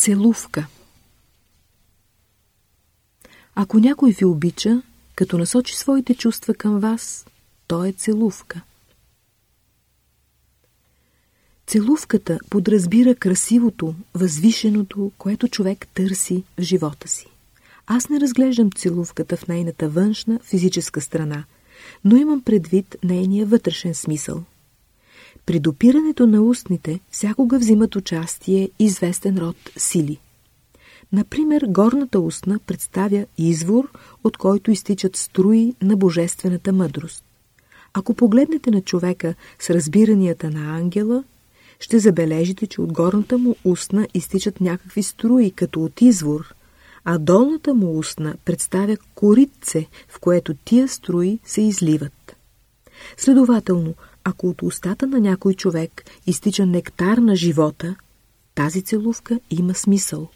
Целувка Ако някой ви обича, като насочи своите чувства към вас, то е целувка. Целувката подразбира красивото, възвишеното, което човек търси в живота си. Аз не разглеждам целувката в нейната външна, физическа страна, но имам предвид нейния вътрешен смисъл. При допирането на устните всякога взимат участие известен род сили. Например, горната устна представя извор, от който изтичат струи на божествената мъдрост. Ако погледнете на човека с разбиранията на ангела, ще забележите, че от горната му устна изтичат някакви струи, като от извор, а долната му устна представя коритце, в което тия струи се изливат. Следователно, ако от устата на някой човек изтича нектар на живота, тази целувка има смисъл.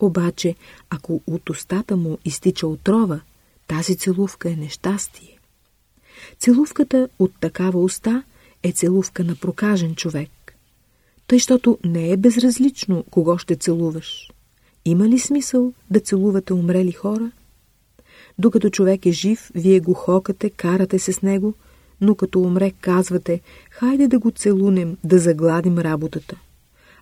Обаче, ако от устата му изтича отрова, тази целувка е нещастие. Целувката от такава уста е целувка на прокажен човек. Тъй, щото не е безразлично кого ще целуваш. Има ли смисъл да целувате умрели хора? Докато човек е жив, вие го хокате, карате се с него, но като умре казвате, хайде да го целунем, да загладим работата.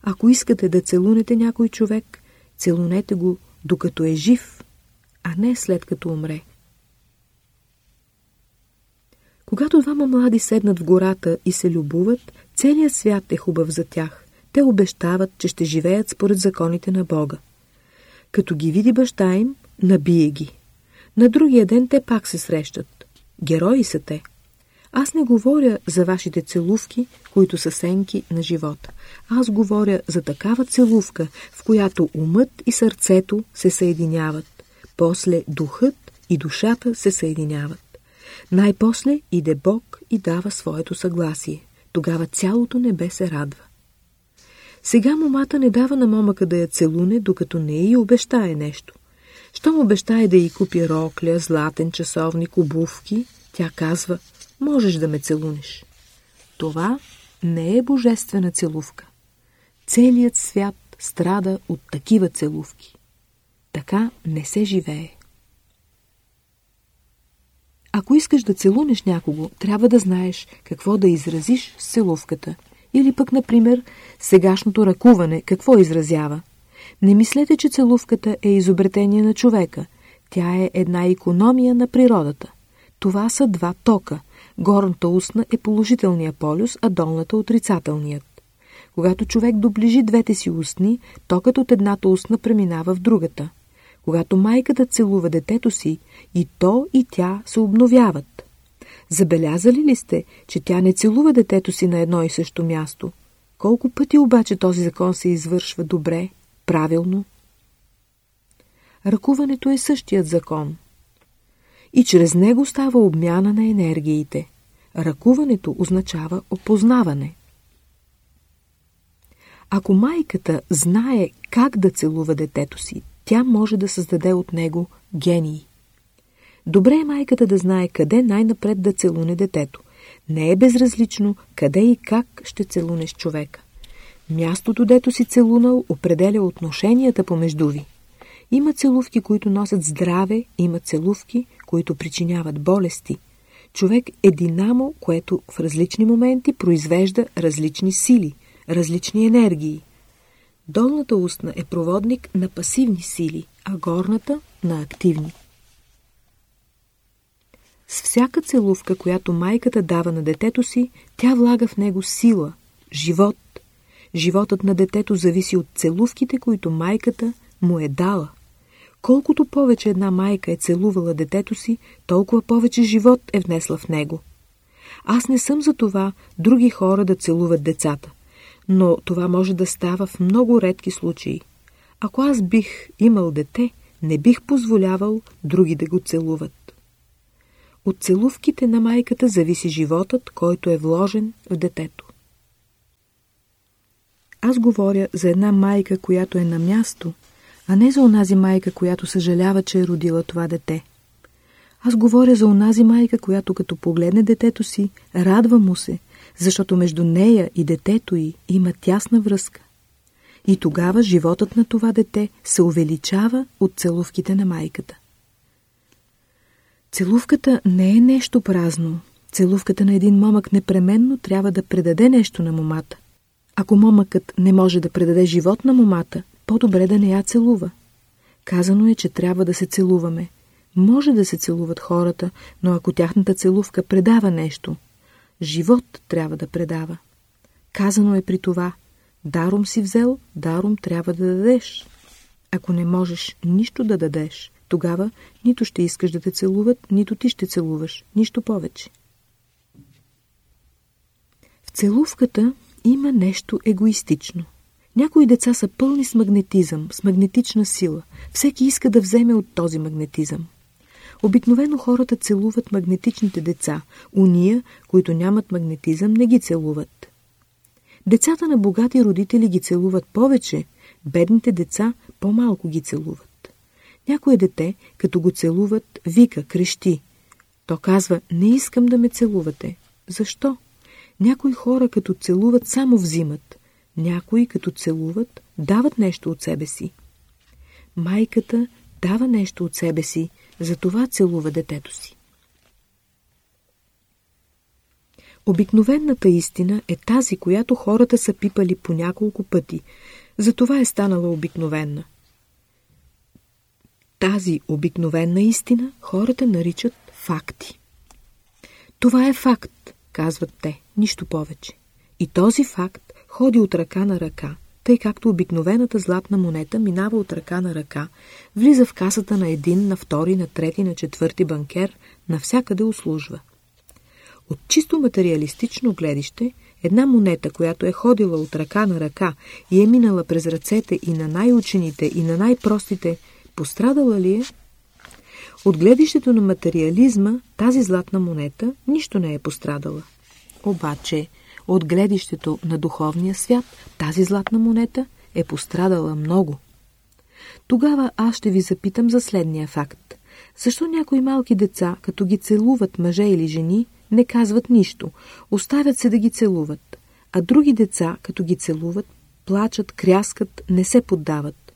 Ако искате да целунете някой човек, целунете го докато е жив, а не след като умре. Когато двама млади седнат в гората и се любуват, целият свят е хубав за тях. Те обещават, че ще живеят според законите на Бога. Като ги види баща им, набие ги. На другия ден те пак се срещат. Герои са те. Аз не говоря за вашите целувки, които са сенки на живота. Аз говоря за такава целувка, в която умът и сърцето се съединяват. После духът и душата се съединяват. Най-после иде Бог и дава своето съгласие. Тогава цялото небе се радва. Сега момата не дава на момъка да я целуне, докато не й обещае нещо. Щом обещае да й купи рокля, златен часовник, обувки, тя казва, можеш да ме целунеш. Това не е божествена целувка. Целият свят страда от такива целувки. Така не се живее. Ако искаш да целунеш някого, трябва да знаеш какво да изразиш с целувката. Или пък, например, сегашното ръкуване, какво изразява? Не мислете, че целувката е изобретение на човека. Тя е една економия на природата. Това са два тока. Горната устна е положителния полюс, а долната отрицателният. Когато човек доближи двете си устни, токът от едната устна преминава в другата. Когато майката целува детето си, и то и тя се обновяват. Забелязали ли сте, че тя не целува детето си на едно и също място? Колко пъти обаче този закон се извършва добре, правилно? Ръкуването е същият закон. И чрез него става обмяна на енергиите. Ръкуването означава опознаване. Ако майката знае как да целува детето си, тя може да създаде от него гений. Добре е майката да знае къде най-напред да целуне детето. Не е безразлично къде и как ще целунеш човека. Мястото, дето си целунал, определя отношенията помежду ви. Има целувки, които носят здраве, има целувки, които причиняват болести. Човек е динамо, което в различни моменти произвежда различни сили, различни енергии. Долната устна е проводник на пасивни сили, а горната – на активни. С всяка целувка, която майката дава на детето си, тя влага в него сила, живот. Животът на детето зависи от целувките, които майката му е дала. Колкото повече една майка е целувала детето си, толкова повече живот е внесла в него. Аз не съм за това други хора да целуват децата, но това може да става в много редки случаи. Ако аз бих имал дете, не бих позволявал други да го целуват. От целувките на майката зависи животът, който е вложен в детето. Аз говоря за една майка, която е на място, а не за онази майка, която съжалява, че е родила това дете. Аз говоря за онази майка, която като погледне детето си, радва му се, защото между нея и детето й има тясна връзка. И тогава животът на това дете се увеличава от целувките на майката. Целувката не е нещо празно. Целувката на един момък непременно трябва да предаде нещо на момата. Ако момъкът не може да предаде живот на момата, по-добре да не я целува. Казано е, че трябва да се целуваме. Може да се целуват хората, но ако тяхната целувка предава нещо, живот трябва да предава. Казано е при това, даром си взел, даром трябва да дадеш. Ако не можеш нищо да дадеш, тогава нито ще искаш да те целуват, нито ти ще целуваш, нищо повече. В целувката има нещо егоистично. Някои деца са пълни с магнетизъм, с магнетична сила. Всеки иска да вземе от този магнетизъм. Обикновено хората целуват магнетичните деца. Уния, които нямат магнетизъм, не ги целуват. Децата на богати родители ги целуват повече, бедните деца по-малко ги целуват. Някое дете, като го целуват, вика, крещи. То казва, не искам да ме целувате. Защо? Някои хора, като целуват, само взимат. Някои, като целуват, дават нещо от себе си. Майката дава нещо от себе си, затова целува детето си. Обикновената истина е тази, която хората са пипали по няколко пъти. Затова е станала обикновенна. Тази обикновена истина хората наричат факти. Това е факт, казват те, нищо повече. И този факт ходи от ръка на ръка, тъй както обикновената златна монета минава от ръка на ръка, влиза в касата на един, на втори, на трети, на четвърти банкер, навсякъде услужва. От чисто материалистично гледище, една монета, която е ходила от ръка на ръка и е минала през ръцете и на най-учените и на най-простите, пострадала ли е? От гледището на материализма, тази златна монета нищо не е пострадала. Обаче, от гледището на духовния свят, тази златна монета е пострадала много. Тогава аз ще ви запитам за следния факт. Защо някои малки деца, като ги целуват мъже или жени, не казват нищо, оставят се да ги целуват, а други деца, като ги целуват, плачат, кряскат, не се поддават.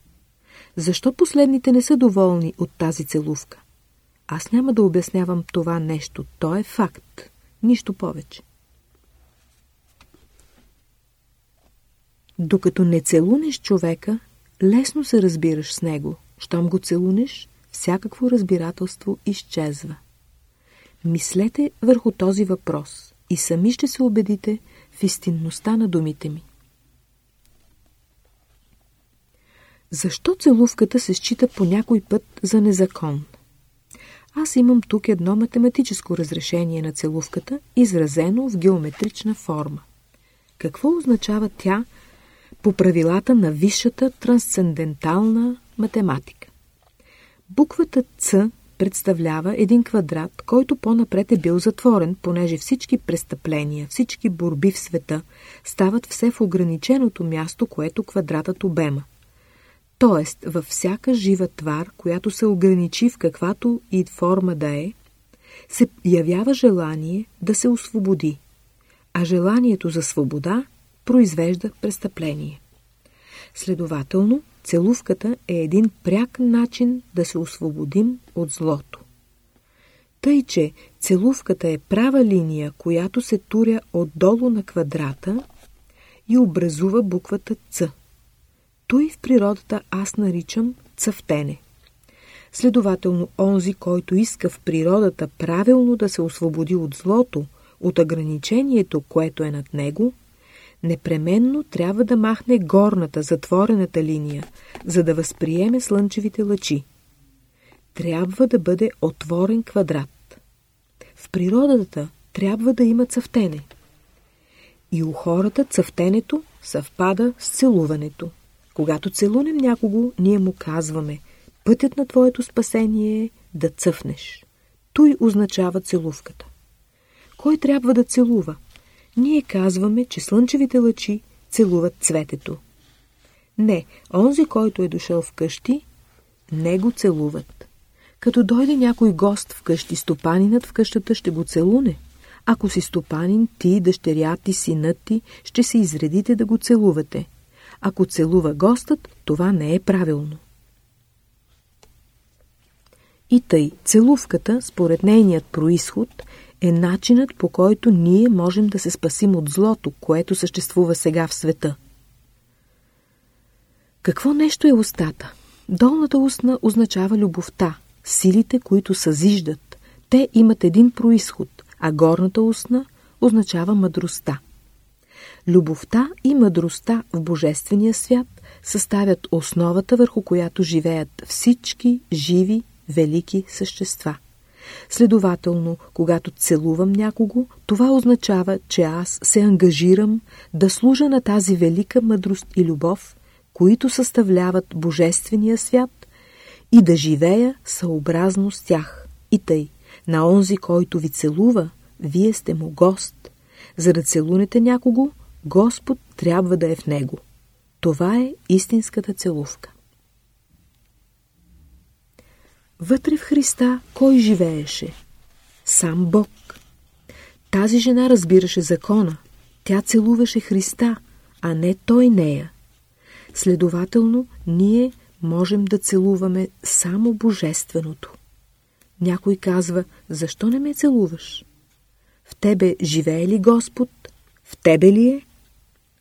Защо последните не са доволни от тази целувка? Аз няма да обяснявам това нещо, то е факт, нищо повече. Докато не целунеш човека, лесно се разбираш с него. Щом го целунеш, всякакво разбирателство изчезва. Мислете върху този въпрос и сами ще се убедите в истинността на думите ми. Защо целувката се счита по някой път за незакон? Аз имам тук едно математическо разрешение на целувката, изразено в геометрична форма. Какво означава тя по правилата на висшата трансцендентална математика? Буквата Ц представлява един квадрат, който по-напред е бил затворен, понеже всички престъпления, всички борби в света стават все в ограниченото място, което квадратът обема. Тоест, във всяка жива твар, която се ограничи в каквато и форма да е, се явява желание да се освободи, а желанието за свобода произвежда престъпление. Следователно, целувката е един пряк начин да се освободим от злото. Тъй, че целувката е права линия, която се туря отдолу на квадрата и образува буквата Ц. Той в природата аз наричам цъфтене. Следователно, онзи, който иска в природата правилно да се освободи от злото, от ограничението, което е над него, непременно трябва да махне горната, затворената линия, за да възприеме слънчевите лъчи. Трябва да бъде отворен квадрат. В природата трябва да има цъфтене. И у хората цъфтенето съвпада с целуването. Когато целунем някого, ние му казваме Пътят на твоето спасение е да цъфнеш. Той означава целувката. Кой трябва да целува? Ние казваме, че слънчевите лъчи целуват цветето. Не, онзи, който е дошъл вкъщи, не го целуват. Като дойде някой гост вкъщи, стопанинът в къщата ще го целуне. Ако си стопанин, ти, дъщеря ти, синът ти, ще се изредите да го целувате. Ако целува гостът, това не е правилно. И тъй, целувката, според нейният происход, е начинът по който ние можем да се спасим от злото, което съществува сега в света. Какво нещо е устата? Долната устна означава любовта, силите, които съзиждат. Те имат един происход, а горната устна означава мъдростта. Любовта и мъдростта в Божествения свят съставят основата, върху която живеят всички живи, велики същества. Следователно, когато целувам някого, това означава, че аз се ангажирам да служа на тази велика мъдрост и любов, които съставляват Божествения свят и да живея съобразно с тях. И тъй, на онзи, който ви целува, вие сте му гост. За да целунете някого, Господ трябва да е в него. Това е истинската целувка. Вътре в Христа кой живееше? Сам Бог. Тази жена разбираше закона. Тя целуваше Христа, а не Той нея. Следователно, ние можем да целуваме само Божественото. Някой казва, защо не ме целуваш? В тебе живее ли Господ? В тебе ли е?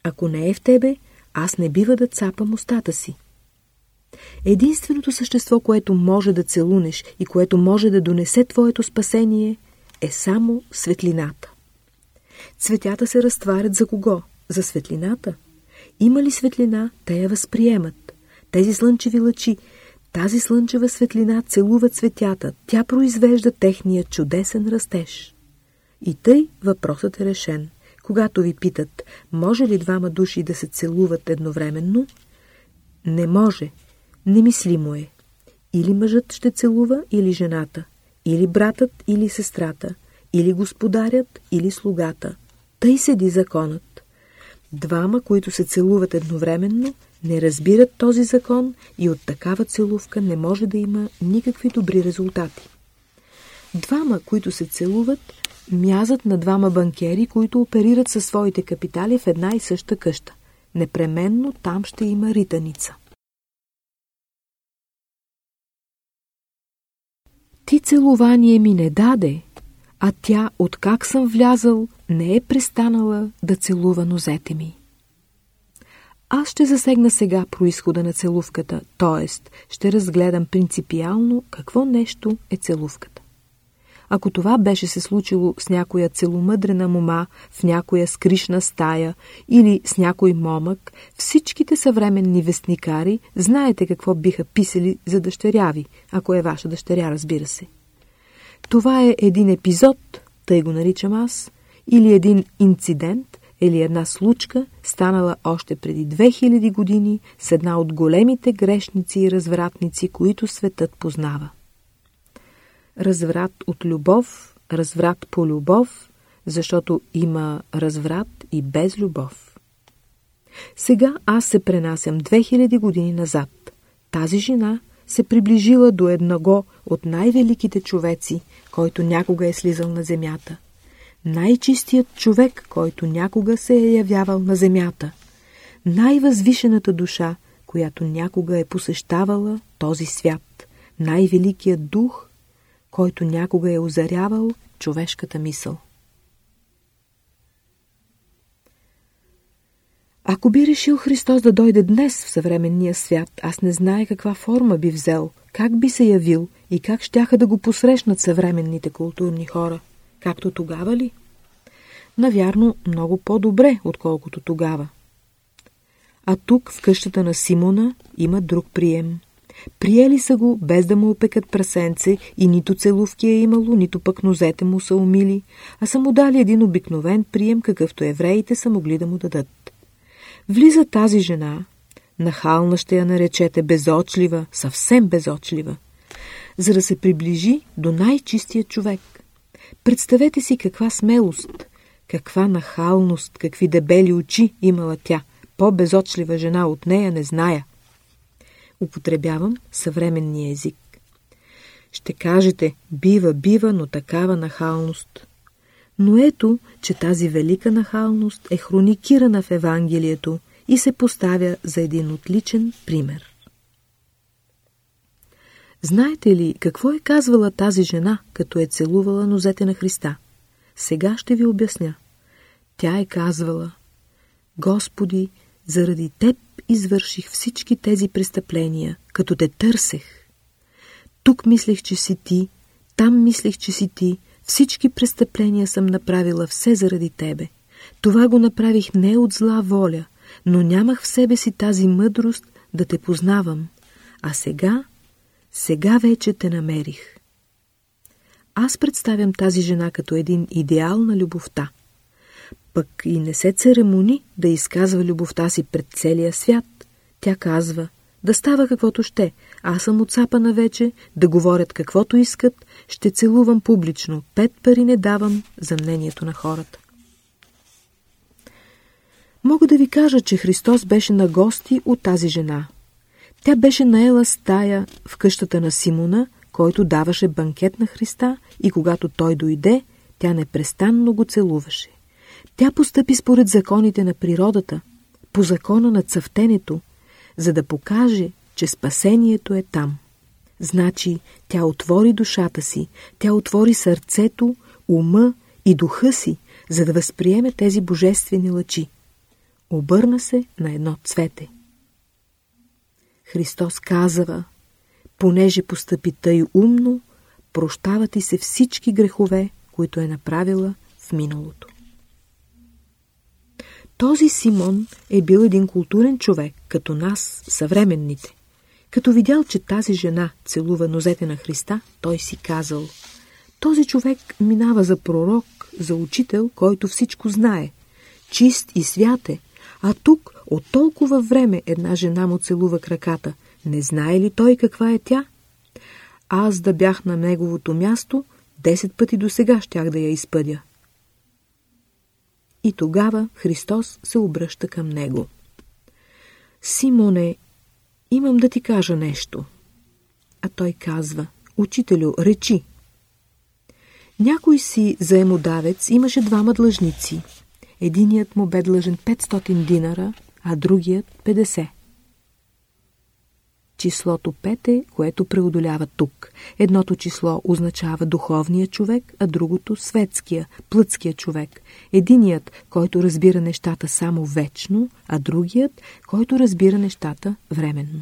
Ако не е в тебе, аз не бива да цапам устата си. Единственото същество, което може да целунеш и което може да донесе твоето спасение, е само светлината. Цветята се разтварят за кого? За светлината. Има ли светлина, те я възприемат. Тези слънчеви лъчи, тази слънчева светлина целува цветята, тя произвежда техния чудесен растеж. И тъй въпросът е решен. Когато ви питат, може ли двама души да се целуват едновременно? Не може. Немислимо е. Или мъжът ще целува, или жената. Или братът, или сестрата. Или господарят, или слугата. Тъй седи законът. Двама, които се целуват едновременно, не разбират този закон и от такава целувка не може да има никакви добри резултати. Двама, които се целуват, мязат на двама банкери, които оперират със своите капитали в една и съща къща. Непременно там ще има ританица. Ти целувание ми не даде, а тя, откак съм влязал, не е престанала да целува нозете ми. Аз ще засегна сега происхода на целувката, т.е. ще разгледам принципиално какво нещо е целувката. Ако това беше се случило с някоя целомъдрена мома в някоя скришна стая или с някой момък, всичките съвременни вестникари знаете какво биха писали за дъщеря ви, ако е ваша дъщеря, разбира се. Това е един епизод, тъй го наричам аз, или един инцидент, или една случка, станала още преди 2000 години с една от големите грешници и развратници, които светът познава. Разврат от любов, разврат по любов, защото има разврат и без любов. Сега аз се пренасям 2000 години назад. Тази жена се приближила до едного от най-великите човеци, който някога е слизал на земята – най-чистият човек, който някога се е явявал на земята, най-възвишената душа, която някога е посещавала този свят, най-великият дух, който някога е озарявал човешката мисъл. Ако би решил Христос да дойде днес в съвременния свят, аз не знае каква форма би взел, как би се явил и как щяха да го посрещнат съвременните културни хора – Както тогава ли? Навярно, много по-добре, отколкото тогава. А тук, в къщата на Симона, има друг прием. Приели са го, без да му опекат прасенце и нито целувки е имало, нито пък нозете му са умили, а са му дали един обикновен прием, какъвто евреите са могли да му дадат. Влиза тази жена, нахална ще я наречете, безочлива, съвсем безочлива, за да се приближи до най-чистия човек. Представете си каква смелост, каква нахалност, какви дебели очи имала тя. По-безочлива жена от нея не зная. Употребявам съвременния език. Ще кажете, бива, бива, но такава нахалност. Но ето, че тази велика нахалност е хроникирана в Евангелието и се поставя за един отличен пример. Знаете ли какво е казвала тази жена, като е целувала нозете на Христа? Сега ще ви обясня. Тя е казвала, Господи, заради Теб извърших всички тези престъпления, като те търсех. Тук мислех, че си Ти, там мислех, че си Ти, всички престъпления съм направила все заради Тебе. Това го направих не от зла воля, но нямах в себе си тази мъдрост да те познавам. А сега, сега вече те намерих. Аз представям тази жена като един идеал на любовта. Пък и не се церемони да изказва любовта си пред целия свят. Тя казва, да става каквото ще, аз съм отцапана вече, да говорят каквото искат, ще целувам публично, пет пари не давам за мнението на хората. Мога да ви кажа, че Христос беше на гости от тази жена. Тя беше наела стая в къщата на Симона, който даваше банкет на Христа и когато той дойде, тя непрестанно го целуваше. Тя постъпи според законите на природата, по закона на цъфтенето, за да покаже, че спасението е там. Значи тя отвори душата си, тя отвори сърцето, ума и духа си, за да възприеме тези божествени лъчи. Обърна се на едно цвете. Христос казва, понеже постъпи тъй умно, прощават и се всички грехове, които е направила в миналото. Този Симон е бил един културен човек, като нас, съвременните. Като видял, че тази жена целува нозете на Христа, той си казал Този човек минава за пророк, за учител, който всичко знае. Чист и свят е, а тук от толкова време една жена му целува краката. Не знае ли той каква е тя? Аз да бях на неговото място, десет пъти до сега щях да я изпъдя. И тогава Христос се обръща към него. Симоне, имам да ти кажа нещо. А той казва, учителю, речи. Някой си заемодавец имаше двама длъжници. Единият му бе длъжен 500 динара, а другият 50. Числото 5 е, което преодолява тук. Едното число означава духовния човек, а другото светския, плътския човек. Единият, който разбира нещата само вечно, а другият, който разбира нещата временно.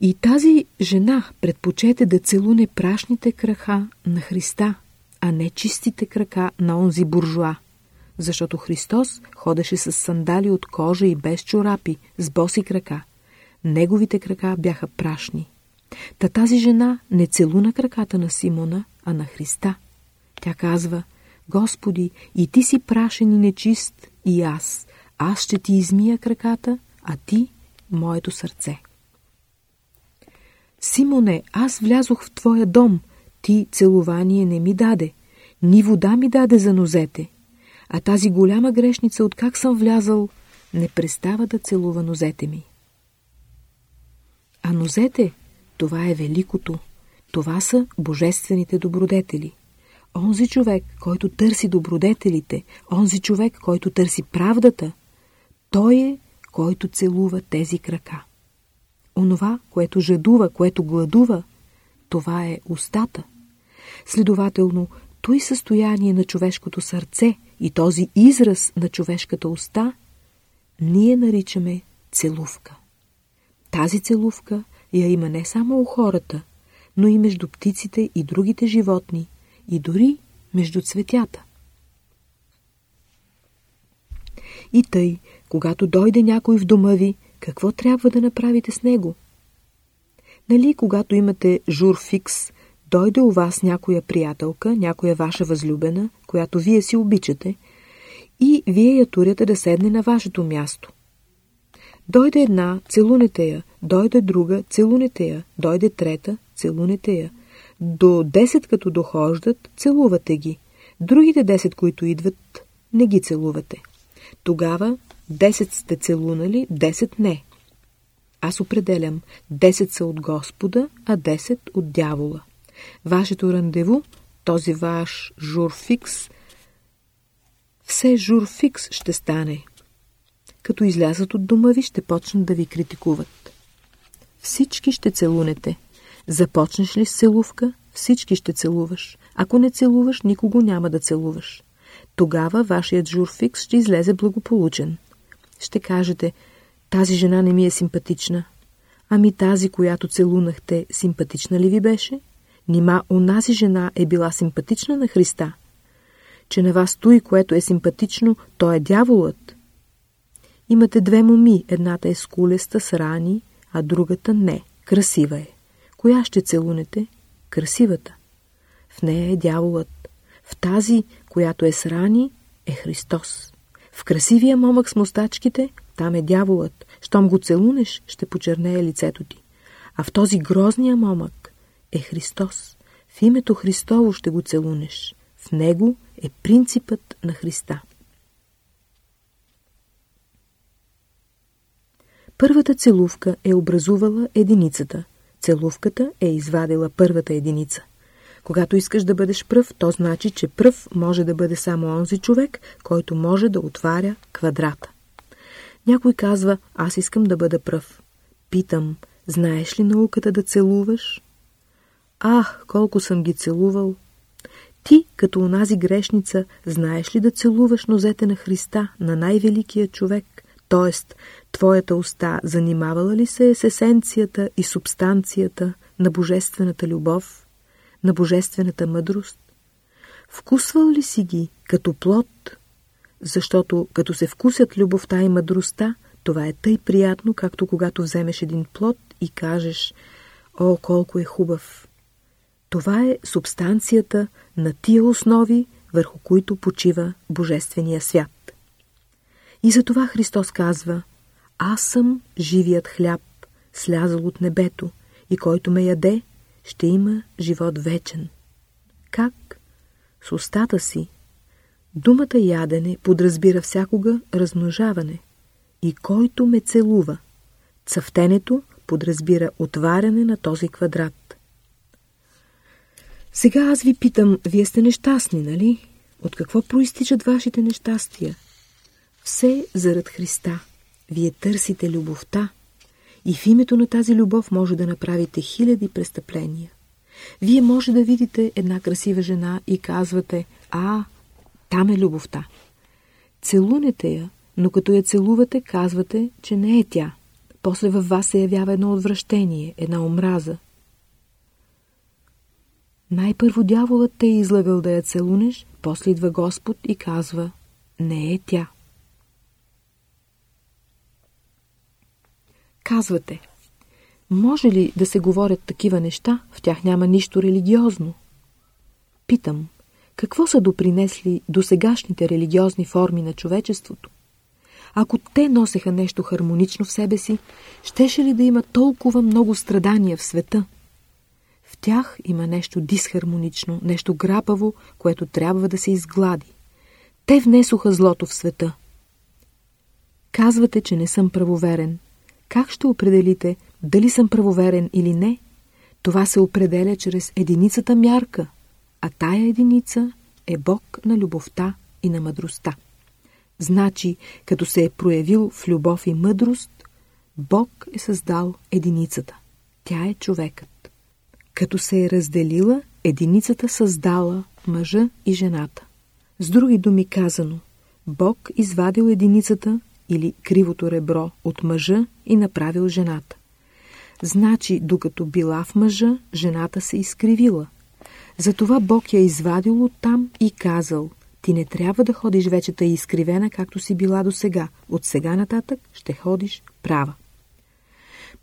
И тази жена предпочете да целуне прашните краха на Христа, а не чистите крака на онзи буржуа, защото Христос ходеше с сандали от кожа и без чорапи, с боси крака. Неговите крака бяха прашни. Та тази жена не целуна краката на Симона, а на Христа. Тя казва, Господи, и ти си прашен и нечист, и аз. Аз ще ти измия краката, а ти – моето сърце. Симоне, аз влязох в твоя дом, ти целувание не ми даде, ни вода ми даде за нозете, а тази голяма грешница, от как съм влязал, не престава да целува нозете ми. А нозете, това е великото. Това са божествените добродетели. Онзи човек, който търси добродетелите, онзи човек, който търси правдата, той е, който целува тези крака. Онова, което жадува, което гладува, това е устата. Следователно, той състояние на човешкото сърце и този израз на човешката уста, ние наричаме целувка. Тази целувка я има не само у хората, но и между птиците и другите животни, и дори между цветята. И тъй, когато дойде някой в дома ви, какво трябва да направите с него? Нали, когато имате жур фикс, дойде у вас някоя приятелка, някоя ваша възлюбена, която вие си обичате, и вие я туряте да седне на вашето място. Дойде една, целунете я, дойде друга, целунете я, дойде трета, целунете я. До 10 като дохождат, целувате ги. Другите 10, които идват, не ги целувате. Тогава 10 сте целунали, 10 не. Аз определям 10 са от Господа, а 10 от дявола. Вашето рандеву, този ваш журфикс, все журфикс ще стане. като излязат от дома ви, ще почнат да ви критикуват. Всички ще целунете. Започнеш ли с целувка, всички ще целуваш. Ако не целуваш, никого няма да целуваш. Тогава вашият журфикс ще излезе благополучен. Ще кажете, тази жена не ми е симпатична. Ами тази, която целунахте, симпатична ли ви беше? Нима онази жена е била симпатична на Христа? Че на вас той, което е симпатично, то е дяволът. Имате две моми, едната е скулеста с рани, а другата не, красива е. Коя ще целунете? Красивата. В нея е дяволът. В тази, която е с рани, е Христос. В красивия момък с мустачките, там е дяволът. Щом го целунеш, ще почернее лицето ти. А в този грозния момък е Христос. В името Христово ще го целунеш. В него е принципът на Христа. Първата целувка е образувала единицата. Целувката е извадила първата единица. Когато искаш да бъдеш пръв, то значи, че пръв може да бъде само онзи човек, който може да отваря квадрата. Някой казва, аз искам да бъда пръв. Питам, знаеш ли науката да целуваш? Ах, колко съм ги целувал! Ти, като онази грешница, знаеш ли да целуваш нозете на Христа, на най-великия човек? Т.е. твоята уста занимавала ли се е с есенцията и субстанцията на божествената любов, на божествената мъдрост? Вкусвал ли си ги като плод? Защото като се вкусят любовта и мъдростта, това е тъй приятно, както когато вземеш един плод и кажеш «О, колко е хубав!» Това е субстанцията на тия основи, върху които почива Божествения свят. И затова Христос казва Аз съм живият хляб, слязал от небето, и който ме яде, ще има живот вечен. Как? С устата си. Думата ядене подразбира всякога размножаване. И който ме целува. Цъфтенето подразбира отваряне на този квадрат. Сега аз ви питам, вие сте нещастни, нали? От какво проистичат вашите нещастия? Все зарад Христа. Вие търсите любовта и в името на тази любов може да направите хиляди престъпления. Вие може да видите една красива жена и казвате, а, там е любовта. Целунете я, но като я целувате, казвате, че не е тя. После във вас се явява едно отвращение, една омраза. Най-първо дяволът те е излагал да я целунеш, после идва Господ и казва, не е тя. Казвате, може ли да се говорят такива неща, в тях няма нищо религиозно? Питам, какво са допринесли до сегашните религиозни форми на човечеството? Ако те носеха нещо хармонично в себе си, щеше ли да има толкова много страдания в света? Тях има нещо дисхармонично, нещо грапаво, което трябва да се изглади. Те внесоха злото в света. Казвате, че не съм правоверен. Как ще определите дали съм правоверен или не? Това се определя чрез единицата мярка, а тая единица е Бог на любовта и на мъдростта. Значи, като се е проявил в любов и мъдрост, Бог е създал единицата. Тя е човекът. Като се е разделила, единицата създала мъжа и жената. С други думи казано, Бог извадил единицата или кривото ребро от мъжа и направил жената. Значи, докато била в мъжа, жената се изкривила. Затова Бог я извадил оттам и казал, ти не трябва да ходиш вече тъй изкривена, както си била до сега. От сега нататък ще ходиш права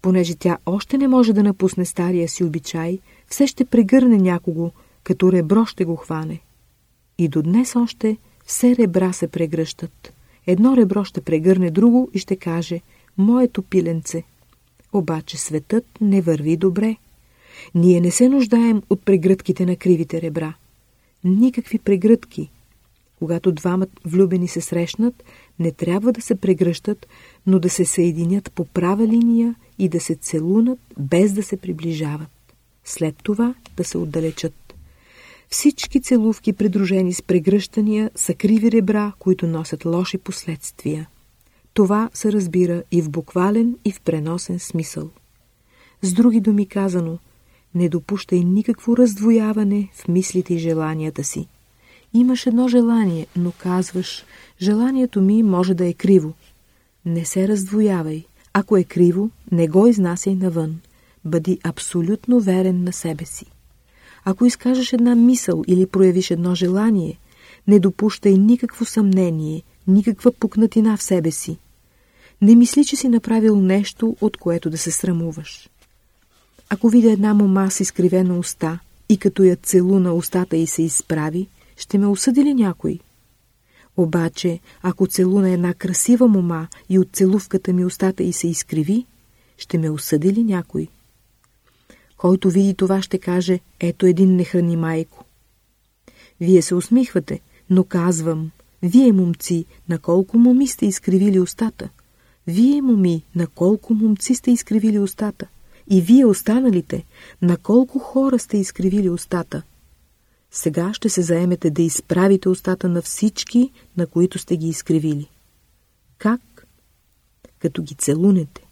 понеже тя още не може да напусне стария си обичай, все ще прегърне някого, като ребро ще го хване. И до днес още все ребра се прегръщат. Едно ребро ще прегърне друго и ще каже «Моето пиленце». Обаче светът не върви добре. Ние не се нуждаем от прегръдките на кривите ребра. Никакви прегръдки. Когато двамат влюбени се срещнат, не трябва да се прегръщат, но да се съединят по права линия и да се целунат, без да се приближават. След това да се отдалечат. Всички целувки, придружени с прегръщания, са криви ребра, които носят лоши последствия. Това се разбира и в буквален, и в преносен смисъл. С други думи казано, не допущай никакво раздвояване в мислите и желанията си. Имаш едно желание, но казваш, желанието ми може да е криво. Не се раздвоявай. Ако е криво, не го изнасяй навън. Бъди абсолютно верен на себе си. Ако изкажеш една мисъл или проявиш едно желание, не допущай никакво съмнение, никаква пукнатина в себе си. Не мисли, че си направил нещо, от което да се срамуваш. Ако видя една мома с изкривена уста и като я целуна устата и се изправи, ще ме осъди ли някой? Обаче, ако целуна една красива мома и от целувката ми устата и се изкриви, ще ме осъди ли някой? Който види това ще каже, ето един нехрани майко. Вие се усмихвате, но казвам, вие, момци, на колко моми сте изкривили устата? Вие, моми, на колко момци сте изкривили устата? И вие, останалите, на колко хора сте изкривили устата? Сега ще се заемете да изправите устата на всички, на които сте ги изкривили. Как? Като ги целунете.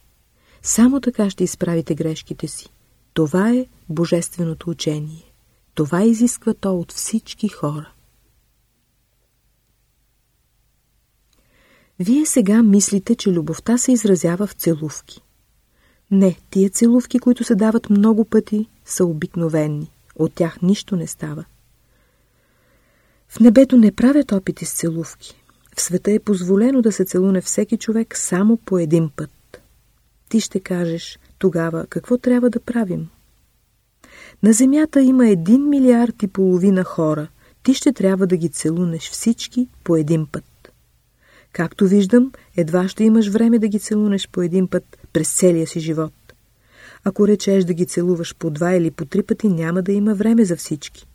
Само така ще изправите грешките си. Това е божественото учение. Това изисква то от всички хора. Вие сега мислите, че любовта се изразява в целувки. Не, тия целувки, които се дават много пъти, са обикновени. От тях нищо не става. В небето не правят опити с целувки. В света е позволено да се целуне всеки човек само по един път. Ти ще кажеш, тогава какво трябва да правим? На земята има един милиард и половина хора. Ти ще трябва да ги целунеш всички по един път. Както виждам, едва ще имаш време да ги целунеш по един път през целия си живот. Ако речеш да ги целуваш по два или по три пъти, няма да има време за всички.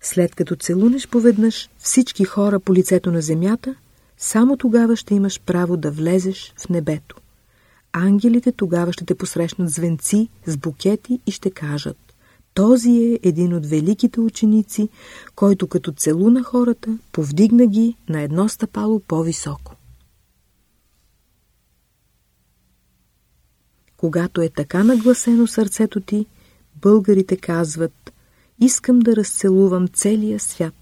След като целунеш поведнъж всички хора по лицето на земята, само тогава ще имаш право да влезеш в небето. Ангелите тогава ще те посрещнат звенци с букети и ще кажат този е един от великите ученици, който като целуна хората, повдигна ги на едно стъпало по-високо. Когато е така нагласено сърцето ти, българите казват Искам да разцелувам целия свят.